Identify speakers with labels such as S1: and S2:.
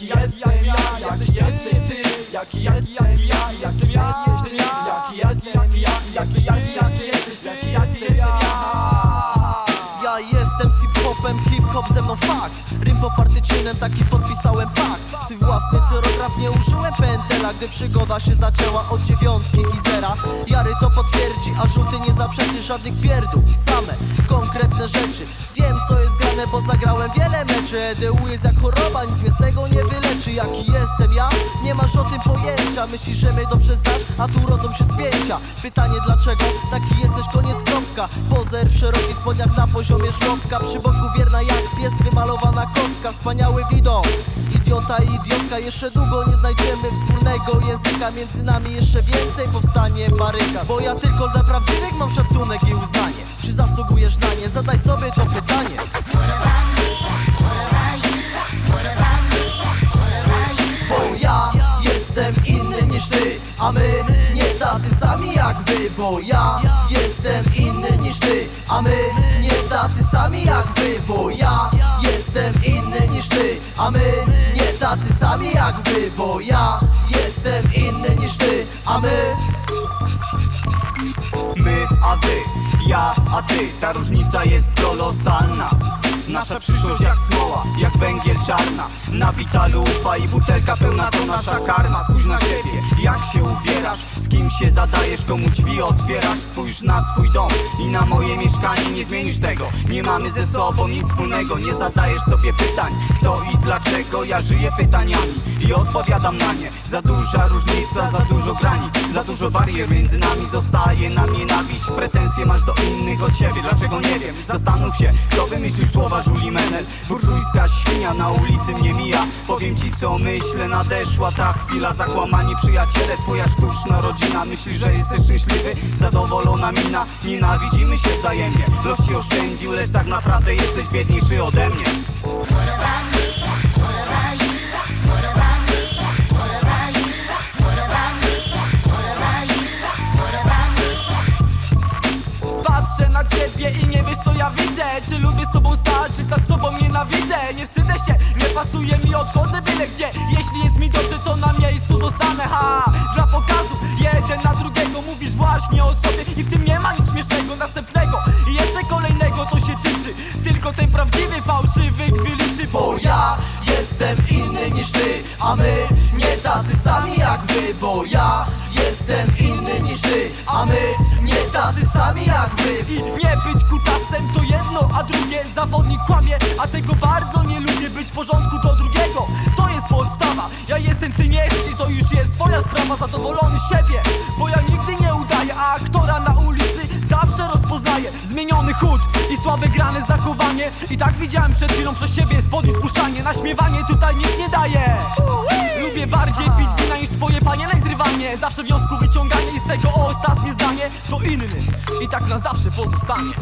S1: Jaki jestem ja, jaki jesteś ty? Jaki jestem ja, jaki jesteś ty Jaki jestem ja, jaki jesteś Jaki jestem ja?
S2: Ja jestem hip-hopem, hip-hop ze mną fakt Rym poparty czynem, taki podpisałem pakt. Swój własny cyrograf nie użyłem pentela Gdy przygoda się zaczęła od dziewiątki i zera. Jary to potwierdzi, a żółty nie zaprzeczy żadnych pierdół. Same konkretne rzeczy. Wiem co jest grane, bo zagrałem wiele meczy. Jest jak choroba, nic mnie z tego nie wyleczy Jaki jestem ja? Nie masz o tym pojęcia Myślisz, że mnie dobrze znasz, a tu rodzą się spięcia. Pytanie dlaczego? Taki jesteś, koniec kropka. Pozer w szerokich spodniach na poziomie żłobka Przy boku wierna jak pies, wymalowana kotka. Wspaniały widok. Idiota i idiotka, jeszcze długo nie znajdziemy wspólnego języka. Między nami jeszcze więcej powstanie baryka. Bo ja tylko dla prawdziwych mam szacunek i uznanie. Czy zasługujesz na nie? Zadaj sobie to pytanie tacy sami jak wy Bo ja jestem inny niż ty A my nie tacy sami jak wy Bo ja jestem inny niż ty A my nie tacy sami jak wy Bo ja jestem inny niż ty A my
S3: My, a wy, ja, a ty. Ta różnica jest kolosalna. Nasza przyszłość jak smoła, jak węgiel czarna. Nabita lufa i butelka pełna to nasza karma. Spójrz na siebie, jak się ubierasz się zadajesz, komu drzwi otwierasz? Spójrz na swój dom i na moje mieszkanie Nie zmienisz tego, nie mamy ze sobą nic wspólnego Nie zadajesz sobie pytań, kto i dlaczego? Ja żyję pytaniami i odpowiadam na nie. Za duża różnica, za dużo granic Za dużo barier między nami Zostaje nam nienawiść. Pretensje masz do innych od siebie Dlaczego nie wiem, zastanów się Kto wymyślił słowa Julie Menel. Burżujska na ulicy mnie mija. Powiem ci co myślę, nadeszła ta chwila. Zakłamani przyjaciele, twoja sztuczna rodzina Myślisz, że jesteś szczęśliwy? Zadowolona mina Nienawidzimy się wzajemnie. Los ci oszczędził, lecz tak naprawdę jesteś biedniejszy ode mnie.
S1: Patrzę na ciebie i nie wiesz co ja widzę. Czy lubię z tobą stać, Nie wstydzę się, nie pasuje mi, odchodzę byle gdzie. Jeśli jest mi dobrze, to na miejscu zostanę Ha, dla pokazu, jeden na drugiego Mówisz właśnie o sobie. I w tym nie ma nic śmiesznego Następnego i jeszcze kolejnego to się tyczy. Tylko ten prawdziwy fałszywy wyliczy
S2: Bo ja jestem inny niż ty A my nie tacy sami jak wy. Bo ja jestem inny niż ty A my nie tacy sami jak wy.
S1: I nie być kutasem to jedno, a drugie. Zawodnik kłamie A tego bardzo w porządku do drugiego. To jest podstawa, ja jestem, ty nie jesteś To już jest twoja sprawa, zadowolony z siebie Bo ja nigdy nie udaję, a aktora na ulicy zawsze rozpoznaję. Zmieniony chód i słabe grane zachowanie. I tak widziałem przed chwilą przez siebie spodni spuszczanie. Naśmiewanie tutaj nic nie daje. Lubię bardziej pić wina niż twoje panienek zrywanie Zawsze wniosku wyciąganie i z tego ostatnie zdanie To inny i tak na zawsze pozostanie